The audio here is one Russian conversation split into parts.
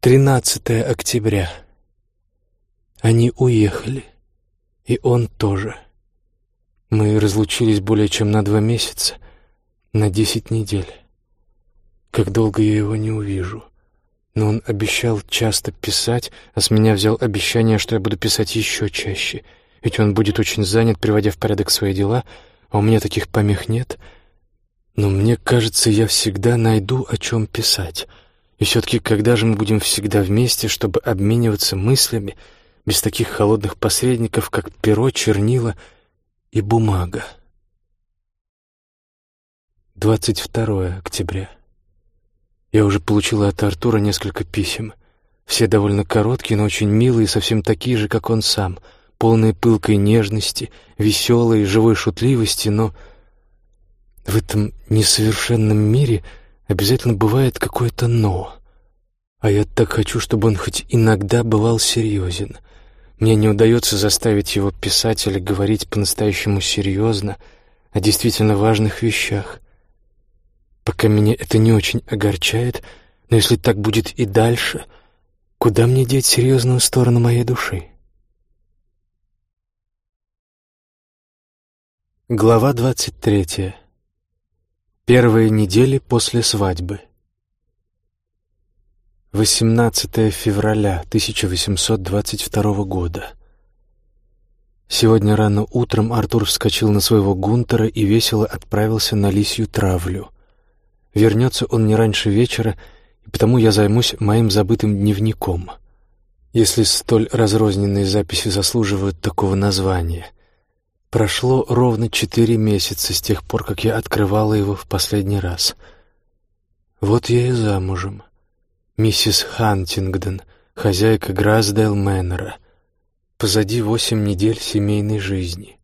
13 октября. Они уехали, и он тоже. Мы разлучились более чем на два месяца, на десять недель. Как долго я его не увижу. Но он обещал часто писать, а с меня взял обещание, что я буду писать еще чаще, ведь он будет очень занят, приводя в порядок свои дела, а у меня таких помех нет. Но мне кажется, я всегда найду, о чем писать. И все-таки когда же мы будем всегда вместе, чтобы обмениваться мыслями, без таких холодных посредников, как перо, чернила и бумага? 22 октября. Я уже получила от Артура несколько писем. Все довольно короткие, но очень милые, совсем такие же, как он сам, полные пылкой нежности, веселой, живой шутливости, но в этом несовершенном мире обязательно бывает какое-то «но». А я так хочу, чтобы он хоть иногда бывал серьезен. Мне не удается заставить его писать или говорить по-настоящему серьезно о действительно важных вещах. Пока меня это не очень огорчает, но если так будет и дальше, куда мне деть серьезную сторону моей души? Глава двадцать третья. Первые недели после свадьбы. 18 февраля 1822 года. Сегодня рано утром Артур вскочил на своего Гунтера и весело отправился на лисью травлю. Вернется он не раньше вечера, и потому я займусь моим забытым дневником. Если столь разрозненные записи заслуживают такого названия. Прошло ровно четыре месяца с тех пор, как я открывала его в последний раз. Вот я и замужем. Миссис Хантингдон, хозяйка Грасдейл Мэннера. Позади восемь недель семейной жизни.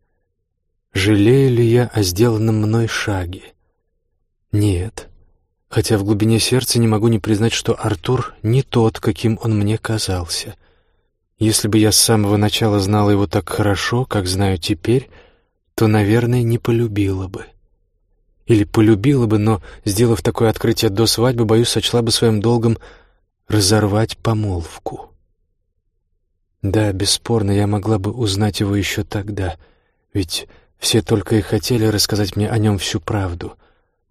Жалею ли я о сделанном мной шаге? Нет хотя в глубине сердца не могу не признать, что Артур не тот, каким он мне казался. Если бы я с самого начала знала его так хорошо, как знаю теперь, то, наверное, не полюбила бы. Или полюбила бы, но, сделав такое открытие до свадьбы, боюсь, сочла бы своим долгом разорвать помолвку. Да, бесспорно, я могла бы узнать его еще тогда, ведь все только и хотели рассказать мне о нем всю правду —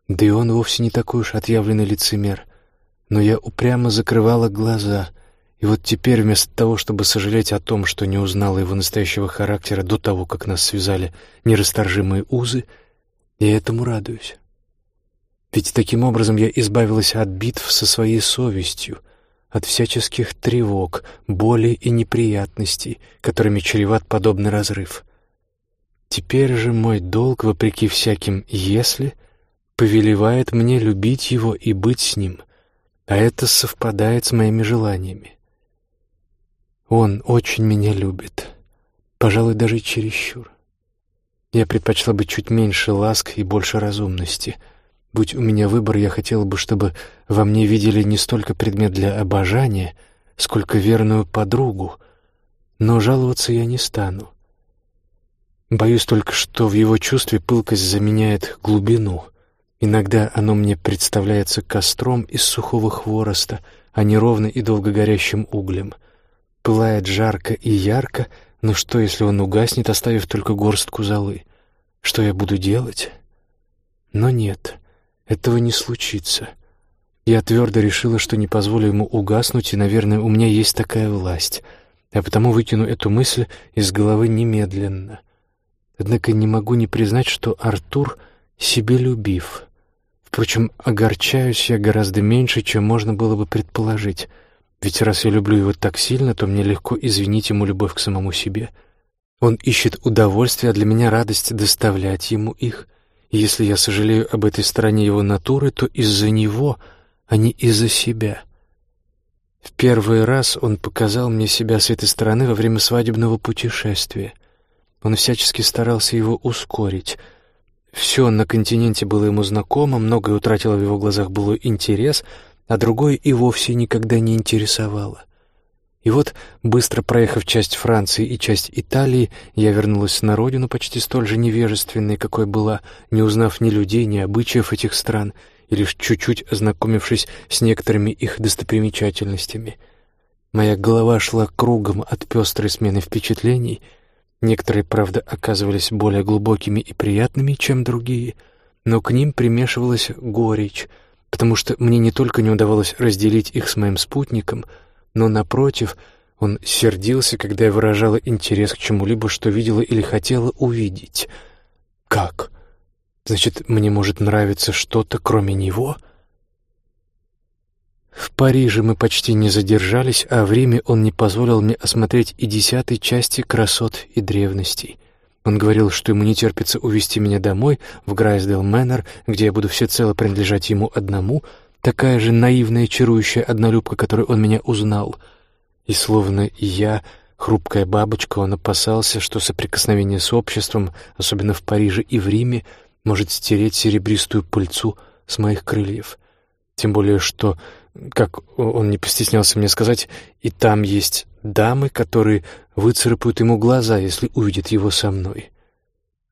да и он вовсе не такой уж отъявленный лицемер. Но я упрямо закрывала глаза, и вот теперь вместо того, чтобы сожалеть о том, что не узнала его настоящего характера до того, как нас связали нерасторжимые узы, я этому радуюсь. Ведь таким образом я избавилась от битв со своей совестью, от всяческих тревог, боли и неприятностей, которыми чреват подобный разрыв. Теперь же мой долг, вопреки всяким «если», повелевает мне любить его и быть с ним, а это совпадает с моими желаниями. Он очень меня любит, пожалуй, даже чересчур. Я предпочла бы чуть меньше ласк и больше разумности. Будь у меня выбор, я хотела бы, чтобы во мне видели не столько предмет для обожания, сколько верную подругу, но жаловаться я не стану. Боюсь только, что в его чувстве пылкость заменяет глубину — Иногда оно мне представляется костром из сухого хвороста, а не ровно и долго горящим углем. Пылает жарко и ярко, но что, если он угаснет, оставив только горстку золы? Что я буду делать? Но нет, этого не случится. Я твердо решила, что не позволю ему угаснуть, и, наверное, у меня есть такая власть, а потому выкину эту мысль из головы немедленно. Однако не могу не признать, что Артур себелюбив. Впрочем, огорчаюсь я гораздо меньше, чем можно было бы предположить. Ведь раз я люблю его так сильно, то мне легко извинить ему любовь к самому себе. Он ищет удовольствие, а для меня радость доставлять ему их. И если я сожалею об этой стороне его натуры, то из-за него, а не из-за себя. В первый раз он показал мне себя с этой стороны во время свадебного путешествия. Он всячески старался его ускорить — все на континенте было ему знакомо, многое утратило в его глазах было интерес, а другое и вовсе никогда не интересовало. И вот, быстро проехав часть Франции и часть Италии, я вернулась на родину почти столь же невежественной, какой была, не узнав ни людей, ни обычаев этих стран, и лишь чуть-чуть ознакомившись с некоторыми их достопримечательностями — Моя голова шла кругом от пестрой смены впечатлений. Некоторые, правда, оказывались более глубокими и приятными, чем другие, но к ним примешивалась горечь, потому что мне не только не удавалось разделить их с моим спутником, но, напротив, он сердился, когда я выражала интерес к чему-либо, что видела или хотела увидеть. «Как? Значит, мне может нравиться что-то, кроме него?» В Париже мы почти не задержались, а в Риме он не позволил мне осмотреть и десятой части красот и древностей. Он говорил, что ему не терпится увезти меня домой, в Грайсдейл Мэннер, где я буду всецело принадлежать ему одному, такая же наивная, чарующая однолюбка, которой он меня узнал. И словно я, хрупкая бабочка, он опасался, что соприкосновение с обществом, особенно в Париже и в Риме, может стереть серебристую пыльцу с моих крыльев. Тем более, что как он не постеснялся мне сказать, и там есть дамы, которые выцарапают ему глаза, если увидят его со мной.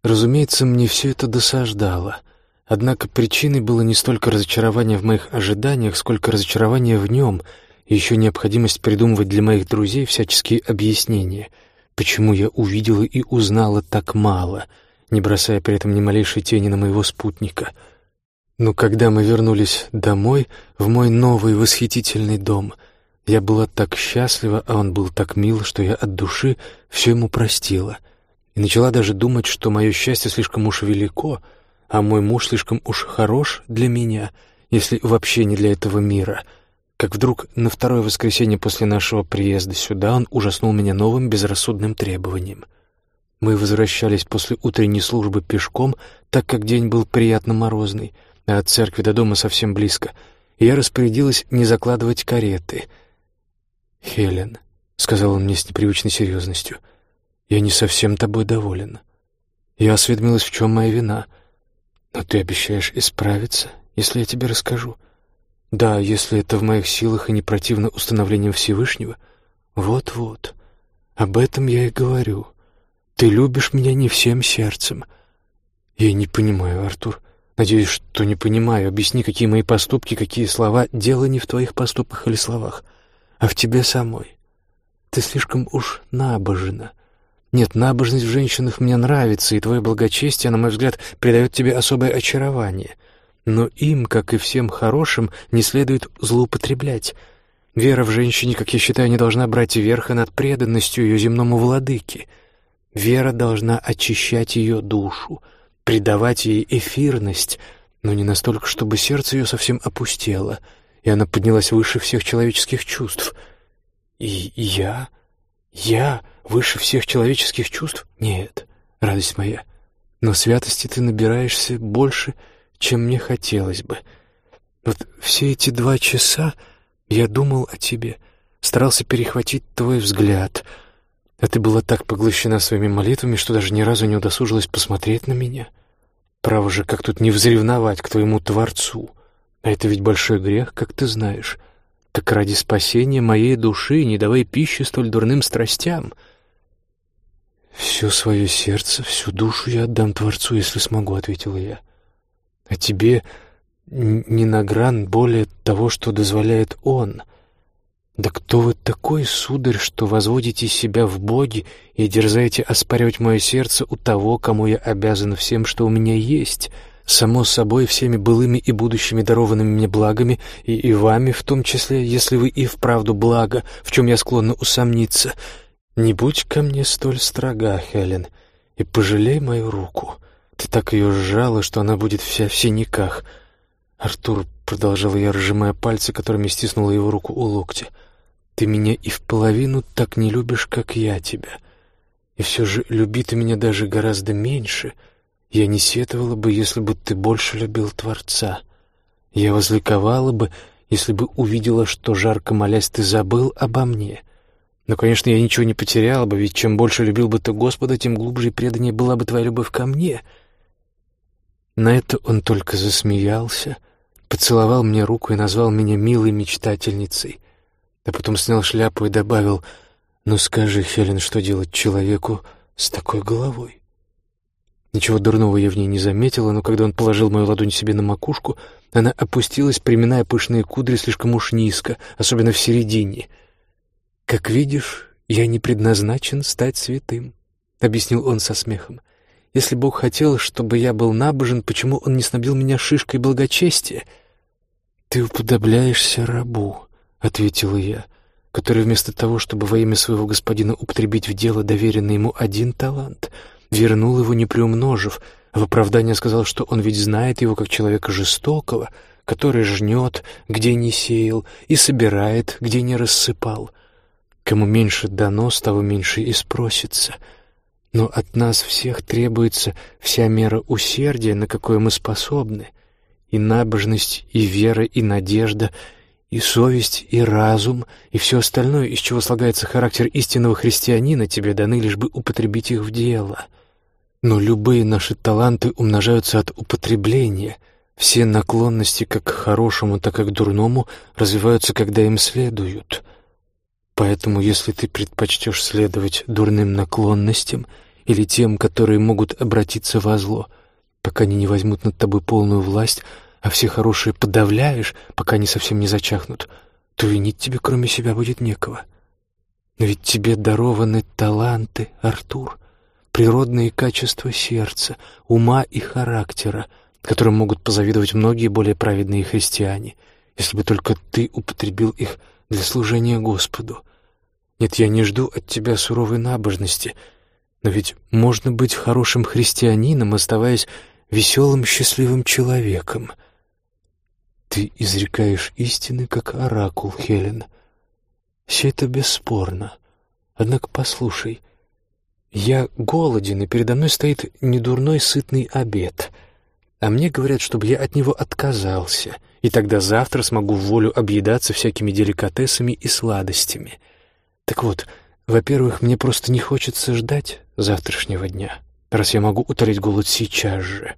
Разумеется, мне все это досаждало. Однако причиной было не столько разочарование в моих ожиданиях, сколько разочарование в нем и еще необходимость придумывать для моих друзей всяческие объяснения, почему я увидела и узнала так мало, не бросая при этом ни малейшей тени на моего спутника — но когда мы вернулись домой, в мой новый восхитительный дом, я была так счастлива, а он был так мил, что я от души все ему простила. И начала даже думать, что мое счастье слишком уж велико, а мой муж слишком уж хорош для меня, если вообще не для этого мира. Как вдруг на второе воскресенье после нашего приезда сюда он ужаснул меня новым безрассудным требованием. Мы возвращались после утренней службы пешком, так как день был приятно морозный — а от церкви до дома совсем близко, и я распорядилась не закладывать кареты. «Хелен», — сказал он мне с непривычной серьезностью, — «я не совсем тобой доволен. Я осведомилась, в чем моя вина. Но ты обещаешь исправиться, если я тебе расскажу. Да, если это в моих силах и не противно установлением Всевышнего. Вот-вот, об этом я и говорю. Ты любишь меня не всем сердцем». «Я не понимаю, Артур». Надеюсь, что не понимаю. Объясни, какие мои поступки, какие слова. Дело не в твоих поступках или словах, а в тебе самой. Ты слишком уж набожна. Нет, набожность в женщинах мне нравится, и твое благочестие, на мой взгляд, придает тебе особое очарование. Но им, как и всем хорошим, не следует злоупотреблять. Вера в женщине, как я считаю, не должна брать верх над преданностью ее земному владыке. Вера должна очищать ее душу, придавать ей эфирность, но не настолько, чтобы сердце ее совсем опустело, и она поднялась выше всех человеческих чувств. И я? Я выше всех человеческих чувств? Нет, радость моя. Но святости ты набираешься больше, чем мне хотелось бы. Вот все эти два часа я думал о тебе, старался перехватить твой взгляд — а ты была так поглощена своими молитвами, что даже ни разу не удосужилась посмотреть на меня. Право же, как тут не взревновать к твоему Творцу? А это ведь большой грех, как ты знаешь. Так ради спасения моей души не давай пищи столь дурным страстям. Все свое сердце, всю душу я отдам Творцу, если смогу, — ответила я. А тебе не на гран более того, что дозволяет Он — «Да кто вы такой, сударь, что возводите себя в боги и дерзаете оспаривать мое сердце у того, кому я обязан всем, что у меня есть?» Само собой, всеми былыми и будущими дарованными мне благами, и, и вами в том числе, если вы и вправду благо, в чем я склонна усомниться. Не будь ко мне столь строга, Хелен, и пожалей мою руку. Ты так ее сжала, что она будет вся в синяках. Артур, — продолжала я, разжимая пальцы, которыми стиснула его руку у локтя, — ты меня и в половину так не любишь, как я тебя. И все же люби ты меня даже гораздо меньше. Я не сетовала бы, если бы ты больше любил Творца. Я возликовала бы, если бы увидела, что, жарко молясь, ты забыл обо мне. Но, конечно, я ничего не потеряла бы, ведь чем больше любил бы ты Господа, тем глубже и преданнее была бы твоя любовь ко мне. На это он только засмеялся, поцеловал мне руку и назвал меня милой мечтательницей — а потом снял шляпу и добавил, «Ну скажи, Хелен, что делать человеку с такой головой?» Ничего дурного я в ней не заметила, но когда он положил мою ладонь себе на макушку, она опустилась, приминая пышные кудри слишком уж низко, особенно в середине. «Как видишь, я не предназначен стать святым», — объяснил он со смехом. «Если Бог хотел, чтобы я был набожен, почему Он не снабдил меня шишкой благочестия?» «Ты уподобляешься рабу», — ответила я, который вместо того, чтобы во имя своего господина употребить в дело доверенный ему один талант, вернул его не приумножив, в оправдание сказал, что он ведь знает его как человека жестокого, который жнет, где не сеял, и собирает, где не рассыпал. Кому меньше дано, с того меньше и спросится. Но от нас всех требуется вся мера усердия, на какое мы способны — и набожность, и вера, и надежда, и совесть, и разум, и все остальное, из чего слагается характер истинного христианина, тебе даны лишь бы употребить их в дело. Но любые наши таланты умножаются от употребления. Все наклонности как к хорошему, так и к дурному развиваются, когда им следуют. Поэтому, если ты предпочтешь следовать дурным наклонностям или тем, которые могут обратиться во зло — пока они не возьмут над тобой полную власть, а все хорошие подавляешь, пока они совсем не зачахнут, то винить тебе кроме себя будет некого. Но ведь тебе дарованы таланты, Артур, природные качества сердца, ума и характера, которым могут позавидовать многие более праведные христиане, если бы только ты употребил их для служения Господу. Нет, я не жду от тебя суровой набожности, но ведь можно быть хорошим христианином, оставаясь веселым, счастливым человеком. Ты изрекаешь истины, как оракул, Хелен. Все это бесспорно. Однако послушай, я голоден, и передо мной стоит недурной сытный обед, а мне говорят, чтобы я от него отказался, и тогда завтра смогу в волю объедаться всякими деликатесами и сладостями. Так вот, во-первых, мне просто не хочется ждать завтрашнего дня раз я могу утолить голод сейчас же.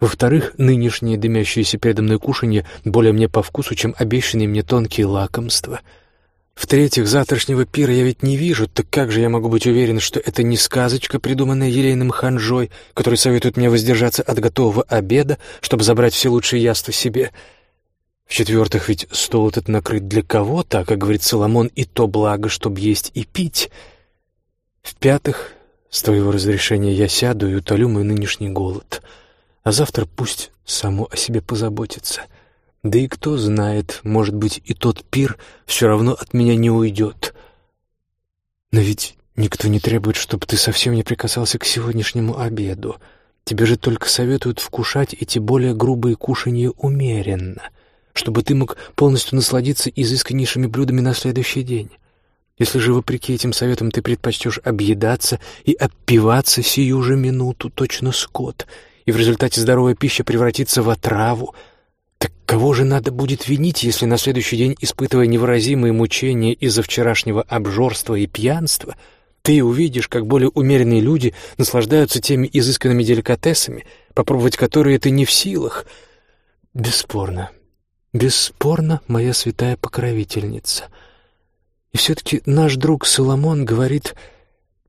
Во-вторых, нынешнее дымящееся передо мной кушанье более мне по вкусу, чем обещанные мне тонкие лакомства. В-третьих, завтрашнего пира я ведь не вижу, так как же я могу быть уверен, что это не сказочка, придуманная елейным ханжой, который советует мне воздержаться от готового обеда, чтобы забрать все лучшие яства себе? В-четвертых, ведь стол этот накрыт для кого-то, как говорит Соломон, и то благо, чтобы есть и пить. В-пятых, с твоего разрешения я сяду и утолю мой нынешний голод. А завтра пусть само о себе позаботится. Да и кто знает, может быть, и тот пир все равно от меня не уйдет. Но ведь никто не требует, чтобы ты совсем не прикасался к сегодняшнему обеду. Тебе же только советуют вкушать эти более грубые кушанья умеренно, чтобы ты мог полностью насладиться изысканнейшими блюдами на следующий день. Если же, вопреки этим советам, ты предпочтешь объедаться и опиваться сию же минуту, точно скот, и в результате здоровая пища превратится в отраву, так кого же надо будет винить, если на следующий день, испытывая невыразимые мучения из-за вчерашнего обжорства и пьянства, ты увидишь, как более умеренные люди наслаждаются теми изысканными деликатесами, попробовать которые ты не в силах? Бесспорно, бесспорно, моя святая покровительница — и все-таки наш друг Соломон говорит,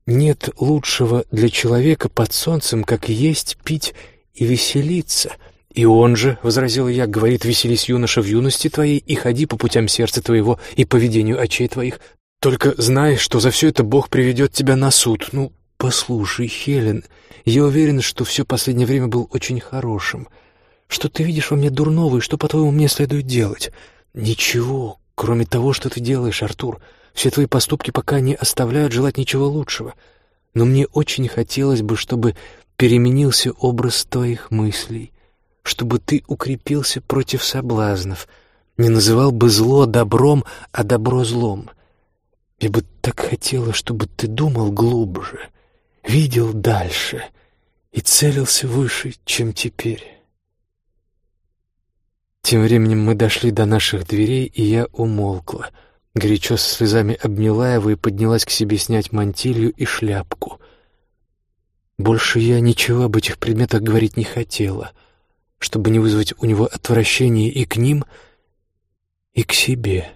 нет лучшего для человека под солнцем, как есть, пить и веселиться. И он же, — возразил я, — говорит, веселись, юноша, в юности твоей, и ходи по путям сердца твоего и по ведению очей твоих. Только знай, что за все это Бог приведет тебя на суд. Ну, послушай, Хелен, я уверен, что все последнее время был очень хорошим. Что ты видишь во мне дурного, и что, по-твоему, мне следует делать? Ничего, Кроме того, что ты делаешь, Артур, все твои поступки пока не оставляют желать ничего лучшего. Но мне очень хотелось бы, чтобы переменился образ твоих мыслей, чтобы ты укрепился против соблазнов, не называл бы зло добром, а добро злом. Я бы так хотела, чтобы ты думал глубже, видел дальше и целился выше, чем теперь». Тем временем мы дошли до наших дверей, и я умолкла. Горячо со слезами обняла его и поднялась к себе снять мантилью и шляпку. Больше я ничего об этих предметах говорить не хотела, чтобы не вызвать у него отвращение и к ним, и к себе».